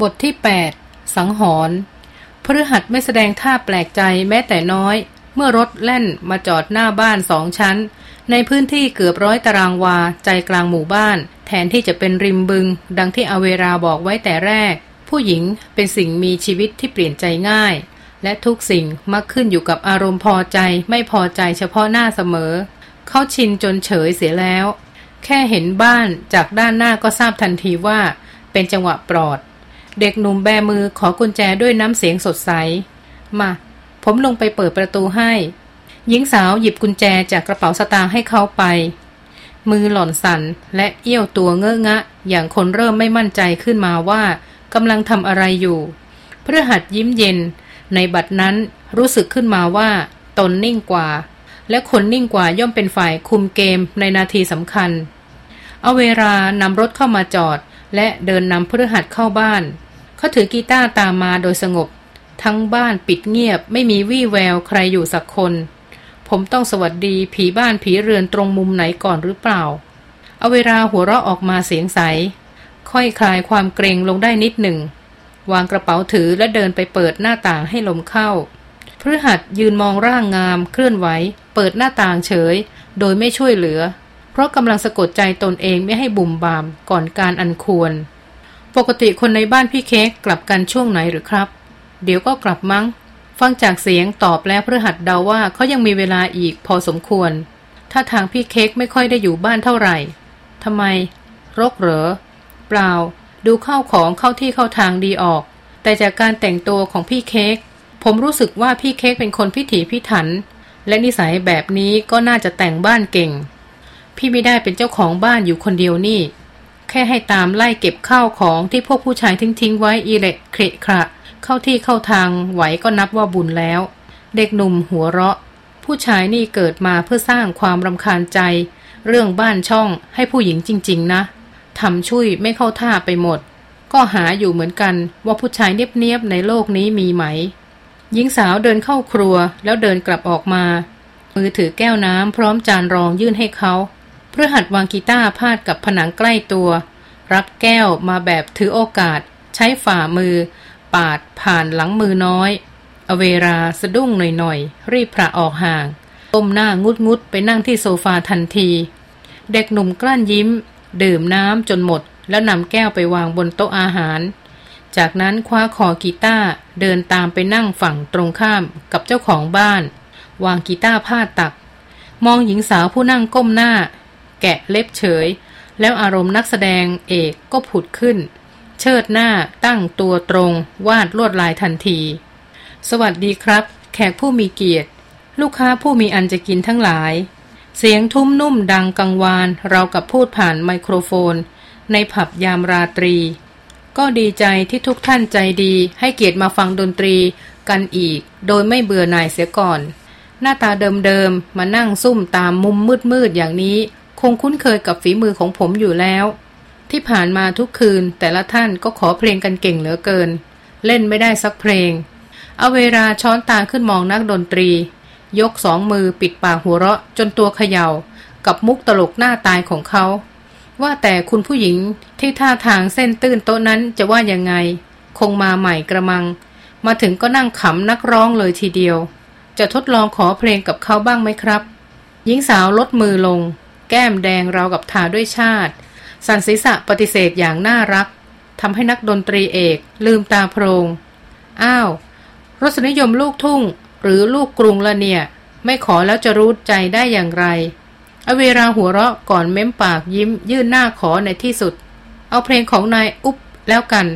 บทที่ 8 สังหรณ์พฤหัสไม่แสดงท่าแปลกใจแม้แต่น้อย เมื่อรถแล่นมาจอดหน้าบ้านสองชั้น ในพื้นที่เกือบร้อยตารางวาใจกลางหมู่บ้าน แทนที่จะเป็นริมบึง ดังที่อเวราบอกไว้แต่แรก ผู้หญิงเป็นสิ่งมีชีวิตที่เปลี่ยนใจง่าย และทุกสิ่งมักขึ้นอยู่กับอารมณ์พอใจไม่พอใจเฉพาะหน้าเสมอ เขาชินจนเฉยเสียแล้ว แค่เห็นบ้านจากด้านหน้าก็ทราบทันทีว่า เป็นจังหวะปลอด เด็กหนุ่มแบมือขอกุญแจด้วยน้ำเสียงสดใส มา ผมลงไปเปิดประตูให้ หญิงสาวหยิบกุญแจจากกระเป๋าสตางค์ให้เขาไป มือหล่อนสั่นและเอี้ยวตัวเงอะงะ อย่างคนเริ่มไม่มั่นใจขึ้นมาว่ากำลังทำอะไรอยู่ เพื่อหัดยิ้มเย็น ในบัดนั้นรู้สึกขึ้นมาว่า ตนนิ่งกว่า และคนนิ่งกว่าย่อมเป็นฝ่ายคุมเกมในนาทีสำคัญ เอาเวลานำรถเข้ามาจอด และเดินนำเพฤหัสเข้าบ้าน เขาถือกีตาร์ตามมาโดยสงบ ทั้งบ้านปิดเงียบ ไม่มีวี่แววใครอยู่สักคน ผมต้องสวัสดีผีบ้านผีเรือนตรงมุมไหนก่อนหรือเปล่า เอาเวลาหัวเราะออกมาเสียงใส ค่อยคลายความเกรงลงได้นิดหนึ่ง วางกระเป๋าถือและเดินไปเปิดหน้าต่างให้ลมเข้าพฤหัสยืนมองร่างงามเคลื่อนไหว เปิดหน้าต่างเฉย โดยไม่ช่วยเหลือ เพราะกำลังสะกดใจตนเองไม่ให้บุ่มบามก่อนการอันควร ปกติคนในบ้านพี่เค้กกลับกันช่วงไหนหรือครับ เดี๋ยวก็กลับมั้ง ฟังจากเสียงตอบแล้วเพื่อหัดเดาว่าเขายังมีเวลาอีกพอสมควร ถ้าทางพี่เค้กไม่ค่อยได้อยู่บ้านเท่าไหร่ทำไม รกเหรอ เปล่า ดูเข้าของเข้าที่เข้าทางดีออก แต่จากการแต่งตัวของพี่เค้กผมรู้สึกว่าพี่เค้กเป็นคนพิถีพิถัน และนิสัยแบบนี้ก็น่าจะแต่งบ้านเก่ง พี่ไม่ได้เป็นเจ้าของบ้านอยู่คนเดียวนี่ แค่ให้ตามไล่เก็บข้าวของที่พวกผู้ชายทิ้งทิ้งไว้อีเละเคระคระเข้าที่เข้าทางไหวก็นับว่าบุญแล้ว เด็กหนุ่มหัวเราะ ผู้ชายนี่เกิดมาเพื่อสร้างความรำคาญใจ เรื่องบ้านช่องให้ผู้หญิงจริง ๆ นะทำช่วยไม่เข้าท่าไปหมด ก็หาอยู่เหมือนกันว่าผู้ชายเนียบๆในโลกนี้มีไหม หญิงสาวเดินเข้าครัวแล้วเดินกลับออกมา มือถือแก้วน้ำพร้อมจานรองยื่นให้เขา เพื่อหัดวางกีตาร์พาดกับผนังใกล้ตัว รับแก้วมาแบบถือโอกาส ใช้ฝ่ามือ ปาดผ่านหลังมือน้อย อเวราสะดุ้งหน่อยๆ รีบพระออกห่างก้มหน้างุดงุดไปนั่งที่โซฟาทันที เด็กหนุ่มกลั้นยิ้ม ดื่มน้ำจนหมด แล้วนำแก้วไปวางบนโต๊ะอาหาร จากนั้นคว้าคอกีตาร์เดินตามไปนั่งฝั่งตรงข้ามกับเจ้าของบ้าน วางกีตาร์พาดตัก มองหญิงสาวผู้นั่งก้มหน้า แกะเล็บเฉย แล้วอารมณ์นักแสดงเอกก็ผุดขึ้น เชิดหน้าตั้งตัวตรง วาดลวดลายทันที สวัสดีครับ แขกผู้มีเกียรติ ลูกค้าผู้มีอันจะกินทั้งหลาย เสียงทุ้มนุ่มดังกังวานเรากับพูดผ่านไมโครโฟน ในผับยามราตรี ก็ดีใจที่ทุกท่านใจดีให้เกียรติมาฟังดนตรีกันอีก โดยไม่เบื่อหน่ายเสียก่อนหน้าตาเดิมๆ มานั่งซุ่มตามมุมมืดๆ อย่างนี้ คงคุ้นเคยกับฝีมือของผมอยู่แล้ว ที่ผ่านมาทุกคืนแต่ละท่านก็ขอเพลงกันเก่งเหลือเกิน เล่นไม่ได้สักเพลง เอาเวลาช้อนตาขึ้นมองนักดนตรี ยกสองมือปิดปากหัวเราะจนตัวเขยา่า กับมุกตลกหน้าตายของเขา ว่าแต่คุณผู้หญิงที่ท่าทางเส้นตื้นโต๊ะนั้นจะว่ายังไง คงมาใหม่กระมัง มาถึงก็นั่งขำนักร้องเลยทีเดียว จะทดลองขอเพลงกับเขาบ้างไหมครับหญิงสาวลดมือลง แก้มแดงเรากับทาด้วยชาติ สันศีษะปฏิเสธอย่างน่ารักทำให้นักดนตรีเอกลืมตาโพรง อ้าว รสนิยมลูกทุ่ง หรือลูกกรุงละเนี่ย ไม่ขอแล้วจะรู้ใจได้อย่างไร อเวราหัวเราะก่อนเม้มปากยิ้มยื่นหน้าขอในที่สุด เอาเพลงของนายอุ๊บแล้วกัน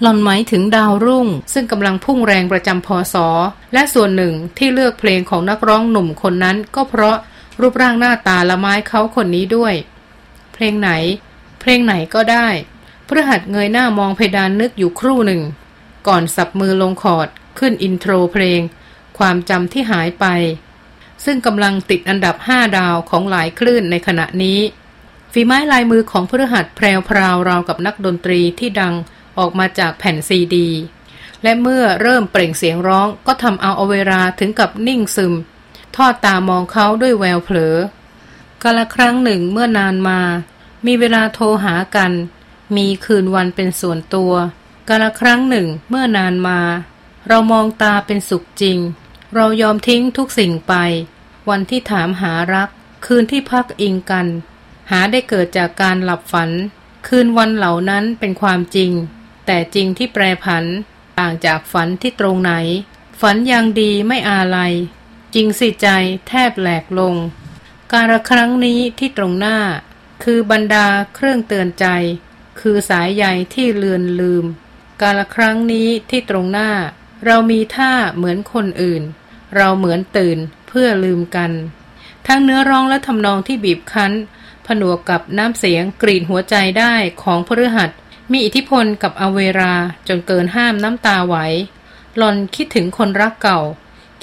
หล่อนหมายถึงดาวรุ่ง ซึ่งกำลังพุ่งแรงประจำพอสอและส่วนหนึ่งที่เลือกเพลงของนักร้องหนุ่มคนนั้นก็เพราะ รูปร่างหน้าตาละไม้เขาคนนี้ด้วย เพลงไหน เพลงไหนก็ได้พระหัสเงยหน้ามองเพดานนึกอยู่ครู่หนึ่ง ก่อนสับมือลงคอร์ดขึ้นอินโทรเพลง ความจำที่หายไป ซึ่งกำลังติดอันดับห้าดาวของหลายคลื่นในขณะนี้ฝีไม้ลายมือของพฤหัสแพรวพราวราวกับนักดนตรีที่ดังออกมาจากแผ่นซีดี และเมื่อเริ่มเปล่งเสียงร้องก็ทำเอาเอาเวลาถึงกับนิ่งซึม ทอดตามองเขาด้วยแววเผลอกาละครั้งหนึ่งเมื่อนานมา มีเวลาโทรหากัน มีคืนวันเป็นส่วนตัวกาลครั้งหนึ่งเมื่อนานมา เรามองตาเป็นสุขจริง เรายอมทิ้งทุกสิ่งไป วันที่ถามหารัก คืนที่พักอิงกัน หาได้เกิดจากการหลับฝัน คืนวันเหล่านั้นเป็นความจริง แต่จริงที่แปรผัน ต่างจากฝันที่ตรงไหน ฝันยังดีไม่อาลัย จริงสิใจแทบแหลกลง การครั้งนี้ที่ตรงหน้า คือบรรดาเครื่องเตือนใจ คือสายใยที่เลือนลืม การละครั้งนี้ที่ตรงหน้า เรามีท่าเหมือนคนอื่น เราเหมือนตื่นเพื่อลืมกัน ทั้งเนื้อร้องและทำนองที่บีบคั้น ผนวกกับน้ำเสียงกรีดหัวใจได้ของพฤหัสมีอิทธิพลกับอเวราจนเกินห้ามน้ำตาไหวหลอนคิดถึงคนรักเก่า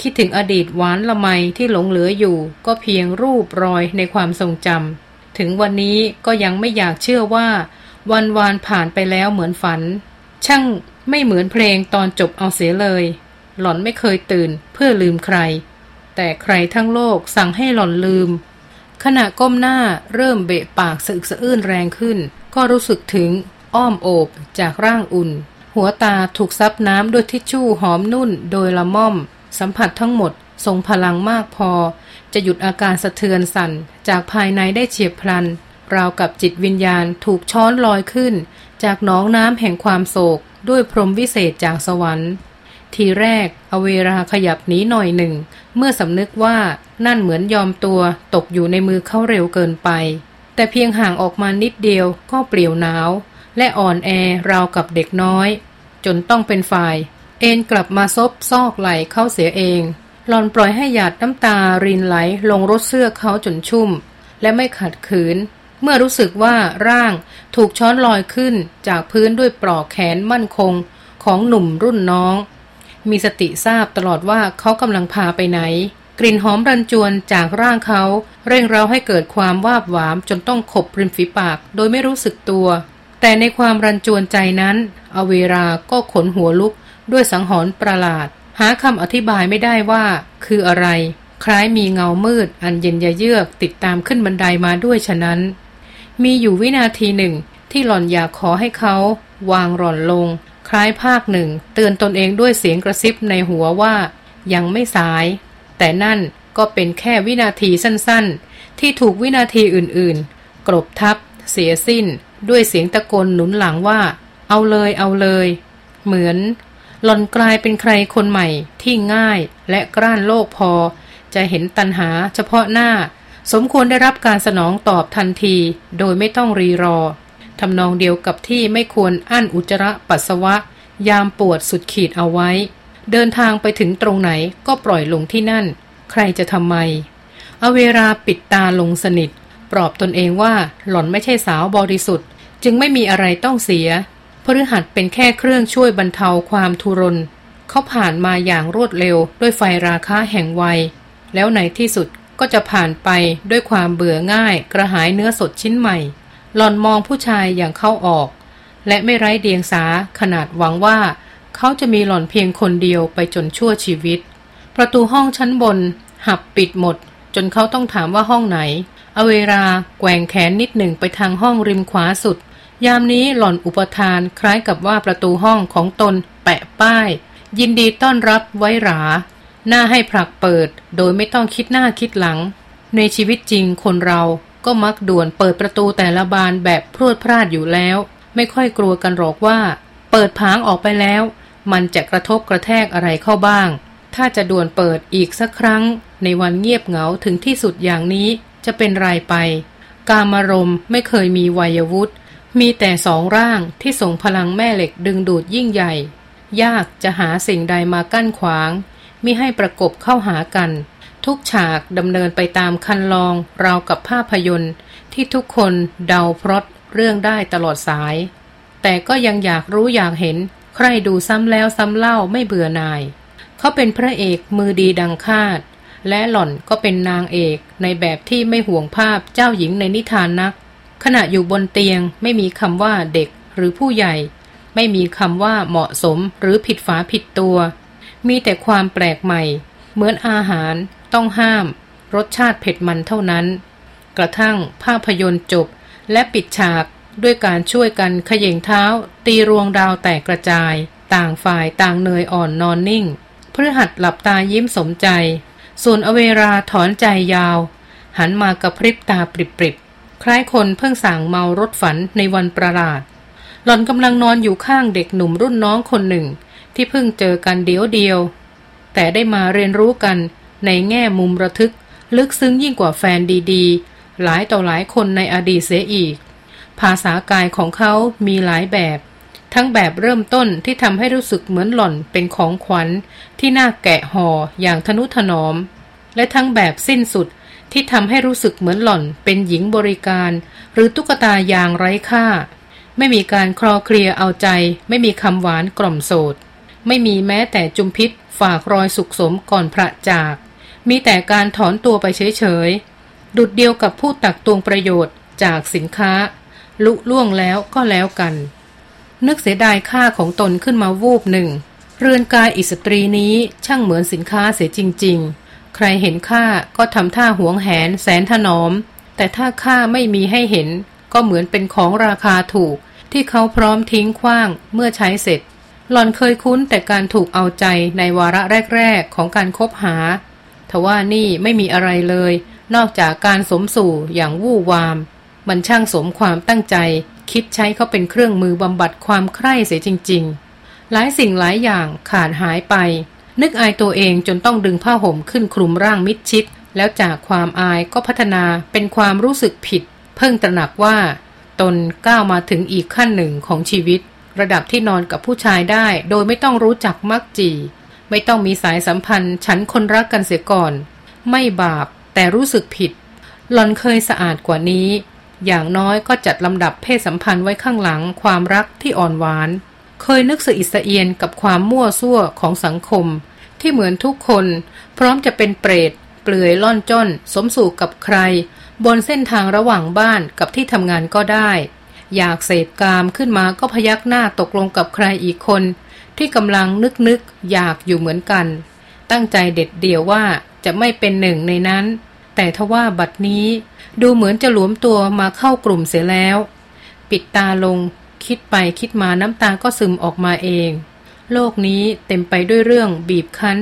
คิดถึงอดีตหวานละไมที่หลงเหลืออยู่ ก็เพียงรูปรอยในความทรงจำถึงวันนี้ก็ยังไม่อยากเชื่อว่า วันวานผ่านไปแล้วเหมือนฝัน ช่างไม่เหมือนเพลงตอนจบเอาเสียเลย หล่อนไม่เคยตื่นเพื่อลืมใคร แต่ใครทั้งโลกสั่งให้หล่อนลืม ขณะก้มหน้าเริ่มเบะปากสึกสะอื้นแรงขึ้น ก็รู้สึกถึงอ้อมโอบจากร่างอุ่น หัวตาถูกซับน้ำด้วยทิชชู่หอมนุ่นโดยละม่อม สัมผัสทั้งหมดทรงพลังมากพอ จะหยุดอาการสะเทือนสั่นจากภายในได้เฉียบพลัน ราวกับจิตวิญญาณถูกช้อนลอยขึ้น จากหนองน้ำแห่งความโศก ด้วยพรหมวิเศษจากสวรรค์ ทีแรกอเวราขยับหนีหน่อยหนึ่ง เมื่อสำนึกว่านั่นเหมือนยอมตัวตกอยู่ในมือเขาเร็วเกินไป แต่เพียงห่างออกมานิดเดียวก็เปลี่ยวหนาว และอ่อนแอราวกับเด็กน้อย จนต้องเป็นฝ่าย เอ็นกลับมาซบซอกไหลเข้าเสียเอง หลอนปล่อยให้หยาดน้ำตารินไหลลงรถเสื้อเขาจนชุ่ม และไม่ขัดขืน เมื่อรู้สึกว่าร่างถูกช้อนลอยขึ้นจากพื้นด้วยปลอกแขนมั่นคงของหนุ่มรุ่นน้อง มีสติทราบตลอดว่าเขากำลังพาไปไหน กลิ่นหอมรันจวนจากร่างเขาเร่งเร้าให้เกิดความวาบหวามจนต้องขบริมฝีปาก โดยไม่รู้สึกตัว แต่ในความรันจวนใจนั้น อเวราก็ขนหัวลุก ด้วยสังหรณ์ประหลาด หาคำอธิบายไม่ได้ว่า คืออะไร คล้ายมีเงามืด อันเย็นยะเยือกติดตามขึ้นบันไดามาด้วยฉะนั้น มีอยู่วินาทีหนึ่ง ที่หล่อนอยากขอให้เขา วางหล่อนลง คล้ายภาคหนึ่ง เตือนตนเองด้วยเสียงกระซิบในหัวว่า ยังไม่สาย แต่นั่นก็เป็นแค่วินาทีสั้นๆ ที่ถูกวินาทีอื่นๆ กรบทับ เสียสิ้น ด้วยเสียงตะโกนหนุนหลังว่า เอาเลยเอาเลย เหมือน หล่อนกลายเป็นใครคนใหม่ที่ง่ายและกล้านโลกพอ จะเห็นตันหาเฉพาะหน้า สมควรได้รับการสนองตอบทันที โดยไม่ต้องรีรอทำนองเดียวกับที่ไม่ควรอั้นอุจจาระปัสสาวะ ยามปวดสุดขีดเอาไว้ เดินทางไปถึงตรงไหนก็ปล่อยลงที่นั่น ใครจะทำไม เอาเวลาปิดตาลงสนิท ปลอบตนเองว่าหล่อนไม่ใช่สาวบริสุทธิ์ จึงไม่มีอะไรต้องเสีย พฤหัสเป็นแค่เครื่องช่วยบรรเทาความทุรน เขาผ่านมาอย่างรวดเร็วด้วยไฟราคาแห่งวัย แล้วในที่สุดก็จะผ่านไปด้วยความเบื่อง่าย กระหายเนื้อสดชิ้นใหม่ หลอนมองผู้ชายอย่างเข้าออก และไม่ไร้เดียงสาขนาดหวังว่า เขาจะมีหล่อนเพียงคนเดียวไปจนชั่วชีวิต ประตูห้องชั้นบน หับปิดหมด จนเขาต้องถามว่าห้องไหน อเวราแกว่งแขนนิดหนึ่งไปทางห้องริมขวาสุด ยามนี้หล่อนอุปทานคล้ายกับว่าประตูห้องของตนแปะป้าย ยินดีต้อนรับไว้หรา หน้าให้ผลักเปิด โดยไม่ต้องคิดหน้าคิดหลัง ในชีวิตจริงคนเราก็มักด่วนเปิดประตูแต่ละบานแบบพรวดพลาดอยู่แล้ว ไม่ค่อยกลัวกันหรอกว่า เปิดผางออกไปแล้ว มันจะกระทบกระแทกอะไรเข้าบ้าง ถ้าจะด่วนเปิดอีกสักครั้ง ในวันเงียบเหงาถึงที่สุดอย่างนี้จะเป็นไรไป กามารมไม่เคยมีวัยวุฒิ มีแต่สองร่างที่ส่งพลังแม่เหล็กดึงดูดยิ่งใหญ่ ยากจะหาสิ่งใดมากั้นขวางมิให้ประกบเข้าหากัน ทุกฉากดำเนินไปตามคันลองราวกับภาพยนตร์ ที่ทุกคนเดาพรตเรื่องได้ตลอดสาย แต่ก็ยังอยากรู้อยากเห็น ใครดูซ้ำแล้วซ้ำเล่าไม่เบื่อนาย เขาเป็นพระเอกมือดีดังคาด และหล่อนก็เป็นนางเอกในแบบที่ไม่ห่วงภาพเจ้าหญิงในนิทานนัก ขณะอยู่บนเตียงไม่มีคำว่าเด็กหรือผู้ใหญ่ ไม่มีคำว่าเหมาะสมหรือผิดฝาผิดตัว มีแต่ความแปลกใหม่ เหมือนอาหาร ต้องห้าม รสชาติเผ็ดมันเท่านั้น กระทั่งภาพยนตร์จบ และปิดฉากด้วยการช่วยกันขย่งเท้า ตีรวงดาวแตกกระจาย ต่างฝ่ายต่างเนยอ่อนนอนนิ่งพฤหัสหลับตายิ้มสมใจ ส่วนอเวราถอนใจยาว หันมากระพริบตาปริบๆ คล้ายคนเพิ่งสั่งเมารถฝันในวันประหลาด หล่อนกำลังนอนอยู่ข้างเด็กหนุ่มรุ่นน้องคนหนึ่ง ที่เพิ่งเจอกันเดียวเดียว แต่ได้มาเรียนรู้กันในแง่มุมระทึก ลึกซึ้งยิ่งกว่าแฟนดีๆ หลายต่อหลายคนในอดีตเสียอีก ภาษากายของเขามีหลายแบบ ทั้งแบบเริ่มต้นที่ทำให้รู้สึกเหมือนหล่อนเป็นของขวัญ ที่น่าแกะห่ออย่างทนุถนอม และทั้งแบบสิ้นสุด ที่ทำให้รู้สึกเหมือนหล่อนเป็นหญิงบริการ หรือตุ๊กตายางไร้ค่า ไม่มีการคลอเคลียเอาใจ ไม่มีคำหวานกล่อมโสด ไม่มีแม้แต่จุมพิษฝากรอยสุขสมก่อนพระจาก มีแต่การถอนตัวไปเฉยๆ ดุดเดียวกับผู้ตักตวงประโยชน์จากสินค้า ลุล่วงแล้วก็แล้วกัน นึกเสียดายค่าของตนขึ้นมาวูบหนึ่ง เรือนกายอิสตรีนี้ช่างเหมือนสินค้าเสียจริง ๆ ใครเห็นค่าก็ทำท่าหวงแหนแสนถนอม แต่ถ้าค่าไม่มีให้เห็น ก็เหมือนเป็นของราคาถูก ที่เขาพร้อมทิ้งขว้างเมื่อใช้เสร็จ หล่อนเคยคุ้นแต่การถูกเอาใจในวาระแรกๆของการคบหา ทว่านี่ไม่มีอะไรเลย นอกจากการสมสู่อย่างวู่วาม มันช่างสมความตั้งใจ คิดใช้เขาเป็นเครื่องมือบำบัดความใคร่เสียจริง ๆ หลายสิ่งหลายอย่างขาดหายไป นึกอายตัวเองจนต้องดึงผ้าห่มขึ้นคลุมร่างมิดชิด แล้วจากความอายก็พัฒนาเป็นความรู้สึกผิด เพิ่งตระหนักว่า ตนก้าวมาถึงอีกขั้นหนึ่งของชีวิต ระดับที่นอนกับผู้ชายได้ โดยไม่ต้องรู้จักมักจี ไม่ต้องมีสายสัมพันธ์ ฉันคนรักกันเสียก่อน ไม่บาป แต่รู้สึกผิด หลอนเคยสะอาดกว่านี้ อย่างน้อยก็จัดลำดับเพศสัมพันธ์ไว้ข้างหลังความรักที่อ่อนหวาน เคยนึกสะอิดสะเอียนกับความมั่วซั่วของสังคม ที่เหมือนทุกคน พร้อมจะเป็นเปรต เปลือยล่อนจ้นสมสู่กับใคร บนเส้นทางระหว่างบ้านกับที่ทำงานก็ได้ อยากเสพกามขึ้นมาก็พยักหน้าตกลงกับใครอีกคน ที่กำลังนึกนึกอยากอยู่เหมือนกัน ตั้งใจเด็ดเดี่ยวว่าจะไม่เป็นหนึ่งในนั้น แต่ทว่าบัดนี้ ดูเหมือนจะหลวมตัวมาเข้ากลุ่มเสียแล้ว ปิดตาลง คิดไปคิดมาน้ำตาก็ซึมออกมาเอง โลกนี้เต็มไปด้วยเรื่องบีบคั้น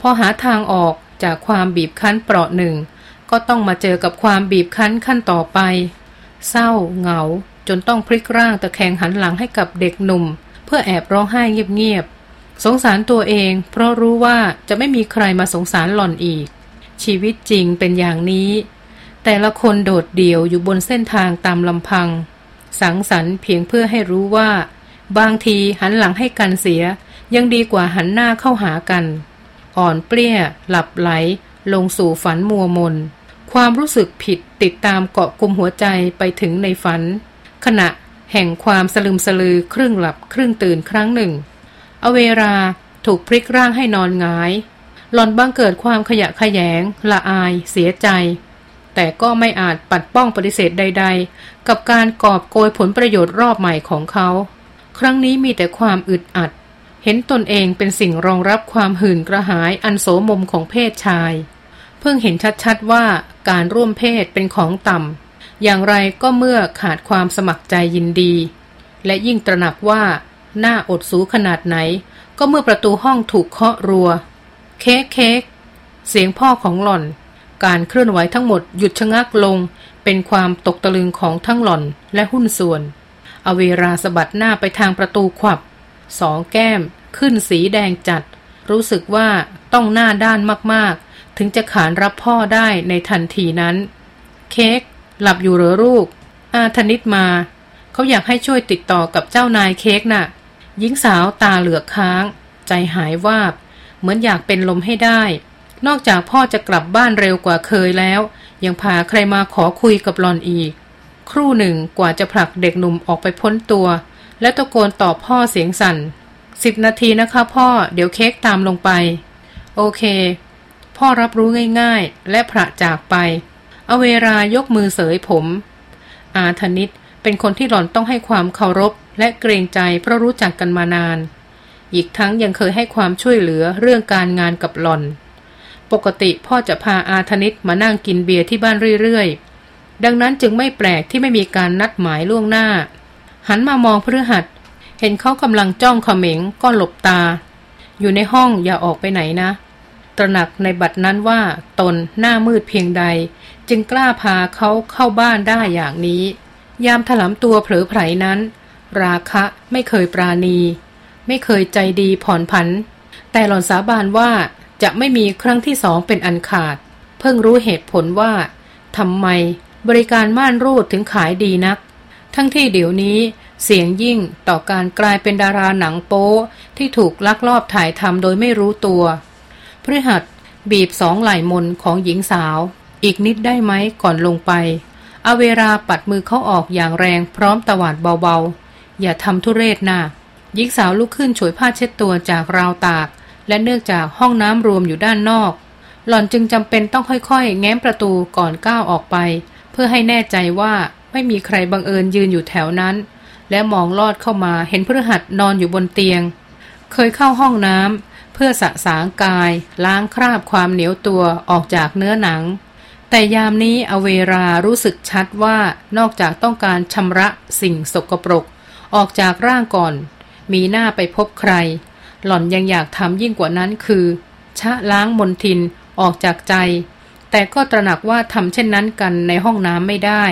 พอหาทางออกจากความบีบคั้นเปราะหนึ่ง ก็ต้องมาเจอกับความบีบคั้นขั้นต่อไป เศร้าเหงา จนต้องพลิกร่างตะแคงหันหลังให้กับเด็กหนุ่ม เพื่อแอบร้องไห้เงียบๆสงสารตัวเอง เพราะรู้ว่าจะไม่มีใครมาสงสารหล่อนอีก ชีวิตจริงเป็นอย่างนี้ แต่ละคนโดดเดี่ยวอยู่บนเส้นทางตามลำพัง สังสรรค์เพียงเพื่อให้รู้ว่า บางทีหันหลังให้กันเสีย ยังดีกว่าหันหน้าเข้าหากัน อ่อนเปรี้ย หลับไหล ลงสู่ฝันมัวมน ความรู้สึกผิดติดตามเกาะกลุ่มหัวใจไปถึงในฝัน ขณะแห่งความสลึมสลือครึ่งหลับครึ่งตื่นครั้งหนึ่ง อเวราถูกพลิกร่างให้นอนงาย หลอนบังเกิดความขยะขยง ละอาย เสียใจ แต่ก็ไม่อาจปัดป้องปฏิเสธใด ๆ กับการกอบโกยผลประโยชน์รอบใหม่ของเขา ครั้งนี้มีแต่ความอึดอัด เห็นตนเองเป็นสิ่งรองรับความหื่นกระหายอันโสมมของเพศชาย เพิ่งเห็นชัดๆว่าการร่วมเพศเป็นของต่ำอย่างไรก็เมื่อขาดความสมัครใจยินดี และยิ่งตระหนักว่าหน้าอดสูขนาดไหน ก็เมื่อประตูห้องถูกเคาะรัว เค้กเค้กเสียงพ่อของหล่อน การเคลื่อนไหวทั้งหมดหยุดชะงักลง เป็นความตกตะลึงของทั้งหล่อนและหุ้นส่วน อเวราสะบัดหน้าไปทางประตูขวับ สองแก้ม ขึ้นสีแดงจัด รู้สึกว่าต้องหน้าด้านมากๆ ถึงจะขานรับพ่อได้ในทันทีนั้น เค้กหลับอยู่หรือลูก อาธนิตมา เขาอยากให้ช่วยติดต่อกับเจ้านายเค้กนะ่ะหญิงสาวตาเหลือกค้าง ใจหายวาบ เหมือนอยากเป็นลมให้ได้ นอกจากพ่อจะกลับบ้านเร็วกว่าเคยแล้ว ยังพาใครมาขอคุยกับหลอนอีก ครู่หนึ่งกว่าจะผลักเด็กหนุ่มออกไปพ้นตัว และตะโกนตอบพ่อเสียงสั่นสิบนาทีนะคะพ่อเดี๋ยวเค้กตามลงไป โอเค พ่อรับรู้ง่ายๆ และพระจากไป อเวรายกมือเสยผม อาธนิตเป็นคนที่หล่อนต้องให้ความเคารพ และเกรงใจเพราะรู้จักกันมานาน อีกทั้งยังเคยให้ความช่วยเหลือเรื่องการงานกับหล่อน ปกติพ่อจะพาอาธนิตมานั่งกินเบียร์ที่บ้านเรื่อยๆ ดังนั้นจึงไม่แปลกที่ไม่มีการนัดหมายล่วงหน้า หันมามองพฤหัส เห็นเขากำลังจ้องเขม็งก็หลบตา อยู่ในห้องอย่าออกไปไหนนะ ตระหนักในบัดนั้นว่าตนหน้ามืดเพียงใด จึงกล้าพาเขาเข้าบ้านได้อย่างนี้ ยามถลำตัวเผลอไผลนั้น ราคะไม่เคยปราณี ไม่เคยใจดีผ่อนผัน แต่หล่อนสาบานว่า จะไม่มีครั้งที่สองเป็นอันขาด เพิ่งรู้เหตุผลว่าทำไมบริการม่านรูดถึงขายดีนัก ทั้งที่เดี๋ยวนี้เสียงยิ่งต่อการกลายเป็นดาราหนังโป๊ที่ถูกลักลอบถ่ายทำโดยไม่รู้ตัวพฤหัสบีบสองไหล่มนของหญิงสาว อีกนิดได้ไหมก่อนลงไปเอาเวลาปัดมือเขาออกอย่างแรงพร้อมตวาดเบาๆ อย่าทำทุเรศนะหญิงสาวลุกขึ้นฉวยผ้าเช็ดตัวจากราวตาก และเนื่องจากห้องน้ำรวมอยู่ด้านนอก หล่อนจึงจำเป็นต้องค่อยๆ แง้มประตูก่อนก้าวออกไป เพื่อให้แน่ใจว่าไม่มีใครบังเอิญยืนอยู่แถวนั้น และมองลอดเข้ามาเห็นพฤหัสนอนอยู่บนเตียง เคยเข้าห้องน้ำเพื่อสะสางกาย ล้างคราบความเหนียวตัวออกจากเนื้อหนัง แต่ยามนี้อเวรารู้สึกชัดว่านอกจากต้องการชำระสิ่งสกปรก ออกจากร่างก่อน มีหน้าไปพบใคร หล่อนยังอยากทำยิ่งกว่านั้นคือ ชะล้างมนทินออกจากใจ แต่ก็ตระหนักว่าทำเช่นนั้นกันในห้องน้ำไม่ได้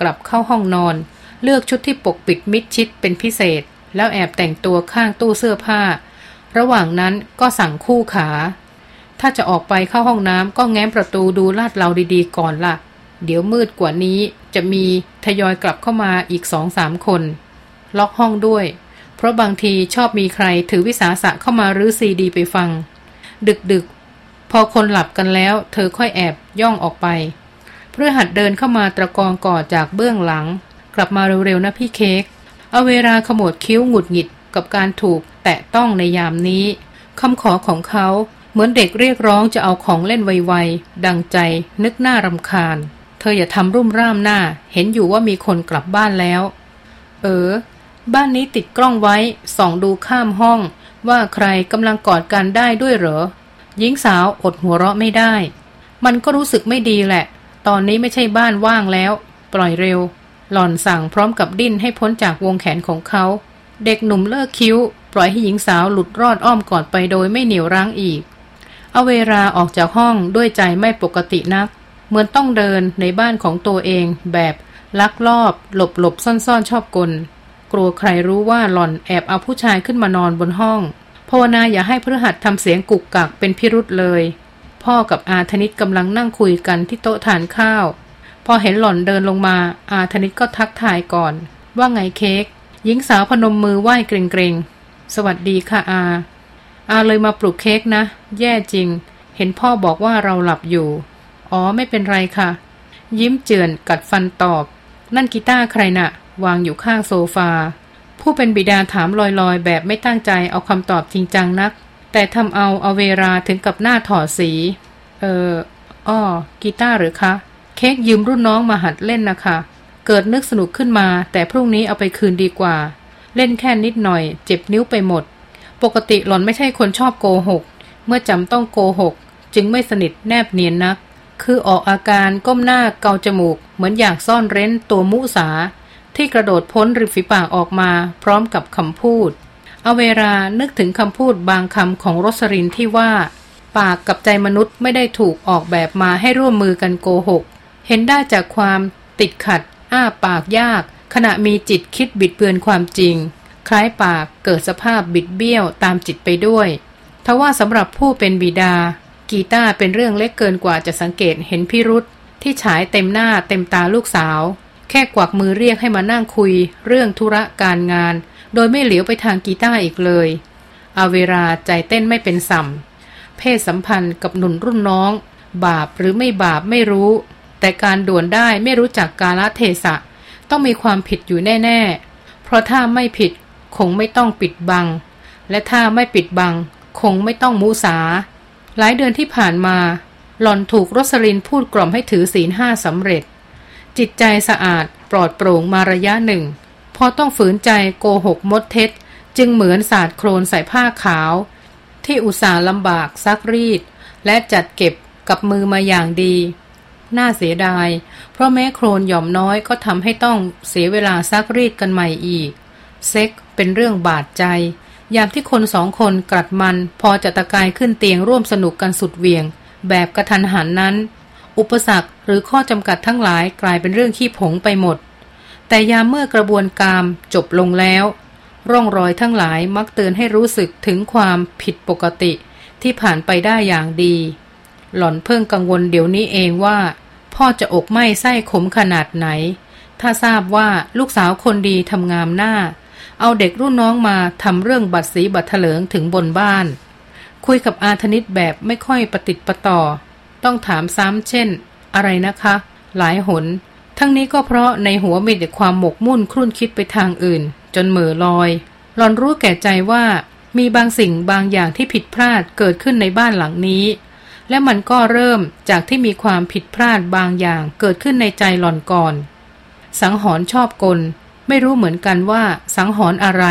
กลับเข้าห้องนอน เลือกชุดที่ปกปิดมิดชิดเป็นพิเศษ แล้วแอบแต่งตัวข้างตู้เสื้อผ้า ระหว่างนั้นก็สั่งคู่ขา ถ้าจะออกไปเข้าห้องน้ำก็แง้มประตูดูลาดเราดีๆ ก่อนละ่ะ เดี๋ยวมืดกว่านี้จะมีทยอยกลับเข้ามาอีกสองสามคน ล็อกห้องด้วย เพราะบางทีชอบมีใครถือวิสาสะเข้ามารื้อซีดีไปฟัง ดึกพอคนหลับกันแล้ว เธอค่อยแอบย่องออกไป เพื่อหัดเดินเข้ามาตะกองก่อจากเบื้องหลัง กลับมาเร็วๆนะพี่เค้กเอาเวลาขมวดคิ้วหงุดหงิดกับการถูกแตะต้องในยามนี้คำขอของเขาเหมือนเด็กเรียกร้องจะเอาของเล่นไวๆดังใจนึกหน้ารำคาญ เธออย่าทำรุ่มร่ามหน้า เห็นอยู่ว่ามีคนกลับบ้านแล้ว เออ บ้านนี้ติดกล้องไว้ ส่องดูข้ามห้อง ว่าใครกำลังกอดกันได้ด้วยเหรอ หญิงสาวอดหัวเราะไม่ได้ มันก็รู้สึกไม่ดีแหละ ตอนนี้ไม่ใช่บ้านว่างแล้ว ปล่อยเร็ว หล่อนสั่งพร้อมกับดิ้นให้พ้นจากวงแขนของเขา เด็กหนุ่มเลิกคิ้ว ปล่อยให้หญิงสาวหลุดรอดอ้อมกอดไปโดยไม่เหนียวรั้งอีก เอาเวลาออกจากห้องด้วยใจไม่ปกตินัก เหมือนต้องเดินในบ้านของตัวเองแบบลักลอบ หลบหลบซ่อนๆชอบกล กลัวใครรู้ว่าหล่อนแอบเอาผู้ชายขึ้นมานอนบนห้องภาวนาอย่าให้พฤหัสทำเสียงกุกกักเป็นพิรุษเลย พ่อกับอาธนิตกำลังนั่งคุยกันที่โต๊ะทานข้าว พอเห็นหล่อนเดินลงมา อาธนิตก็ทักทายก่อน ว่าไงเค้กหญิงสาวพนมมือไหว้เกรงๆ สวัสดีค่ะอา อาเลยมาปลุกเค้กนะ แย่จริง เห็นพ่อบอกว่าเราหลับอยู่ อ๋อไม่เป็นไรค่ะ ยิ้มเจือนกัดฟันตอบ นั่นกีตาร์ใครนะ่ะ วางอยู่ข้างโซฟา ผู้เป็นบิดาถามลอยๆ แบบไม่ตั้งใจเอาคำตอบจริงจังนัก แต่ทำเอาเอาเวลาถึงกับหน้าถอดสี เอออ้อกีตาร์หรือคะ เค้กยืมรุ่นน้องมาหัดเล่นนะคะ เกิดนึกสนุกขึ้นมา แต่พรุ่งนี้เอาไปคืนดีกว่า เล่นแค่นิดหน่อย เจ็บนิ้วไปหมด ปกติหล่อนไม่ใช่คนชอบโกหก เมื่อจำต้องโกหก จึงไม่สนิทแนบเนียนนักคือออกอาการก้มหน้าเกาจมูก เหมือนอยากซ่อนเร้นตัวมุสา ที่กระโดดพ้นริมฝีปากออกมาพร้อมกับคำพูดเอาเวลานึกถึงคำพูดบางคำของรสรินที่ว่า ปากกับใจมนุษย์ไม่ได้ถูกออกแบบมาให้ร่วมมือกันโกหก เห็นได้จากความติดขัด อ้าปากยาก ขณะมีจิตคิดบิดเบือนความจริง คล้ายปากเกิดสภาพบิดเบี้ยวตามจิตไปด้วยทว่าสำหรับผู้เป็นบิดา กีตาเป็นเรื่องเล็กเกินกว่าจะสังเกตเห็นพิรุษที่ฉายเต็มหน้าเต็มตาลูกสาว แค่กวักมือเรียกให้มานั่งคุย เรื่องธุระการงาน โดยไม่เหลียวไปทางกีตาร์อีกเลย อาเวราใจเต้นไม่เป็นสัมเพศสัมพันธ์กับหนุนรุ่นน้อง บาปหรือไม่บาปไม่รู้ แต่การด่วนได้ไม่รู้จักกาลเทศะ ต้องมีความผิดอยู่แน่ ๆ เพราะถ้าไม่ผิดคงไม่ต้องปิดบัง และถ้าไม่ปิดบัง คงไม่ต้องมูสา หลายเดือนที่ผ่านมา หล่อนถูกรสลินพูดกล่อมให้ถือศีลห้าสำเร็จ จิตใจสะอาดปลอดโปร่งมาระยะหนึ่ง พอต้องฝืนใจโกหกมดเท็จ จึงเหมือนสาดโครนใส่ผ้าขาว ที่อุตส่าห์ลำบากซักรีด และจัดเก็บกับมือมาอย่างดี น่าเสียดาย เพราะแม้โครนหย่อมน้อยก็ทำให้ต้องเสียเวลาซักรีดกันใหม่อีก เซ็กเป็นเรื่องบาดใจยามที่คนสองคนกลัดมันพอจะตะกายขึ้นเตียงร่วมสนุกกันสุดเวียง แบบกระทันหันนั้น อุปสรรคหรือข้อจำกัดทั้งหลายกลายเป็นเรื่องขี้ผงไปหมด แต่ยามเมื่อกระบวนการจบลงแล้ว ร่องรอยทั้งหลายมักเตือนให้รู้สึกถึงความผิดปกติที่ผ่านไปได้อย่างดี หล่อนเพิ่งกังวลเดี๋ยวนี้เองว่า พ่อจะอกไหม้ไส้ขมขนาดไหน ถ้าทราบว่าลูกสาวคนดีทำงามหน้า เอาเด็กรุ่นน้องมาทำเรื่องบัตรสีบัตรเถลิงถึงบนบ้าน คุยกับอาธนิตแบบไม่ค่อยประติดประต่อ ต้องถามซ้ำเช่น อะไรนะคะ หลายหน ทั้งนี้ก็เพราะในหัวมีแต่ความหมกมุ่นครุ่นคิดไปทางอื่น จนเหม่อลอยหลอนรู้แก่ใจว่ามีบางสิ่งบางอย่างที่ผิดพลาดเกิดขึ้นในบ้านหลังนี้ และมันก็เริ่มจากที่มีความผิดพลาดบางอย่างเกิดขึ้นในใจหลอนก่อน สังหรณ์ชอบกล ไม่รู้เหมือนกันว่าสังหรณ์อะไร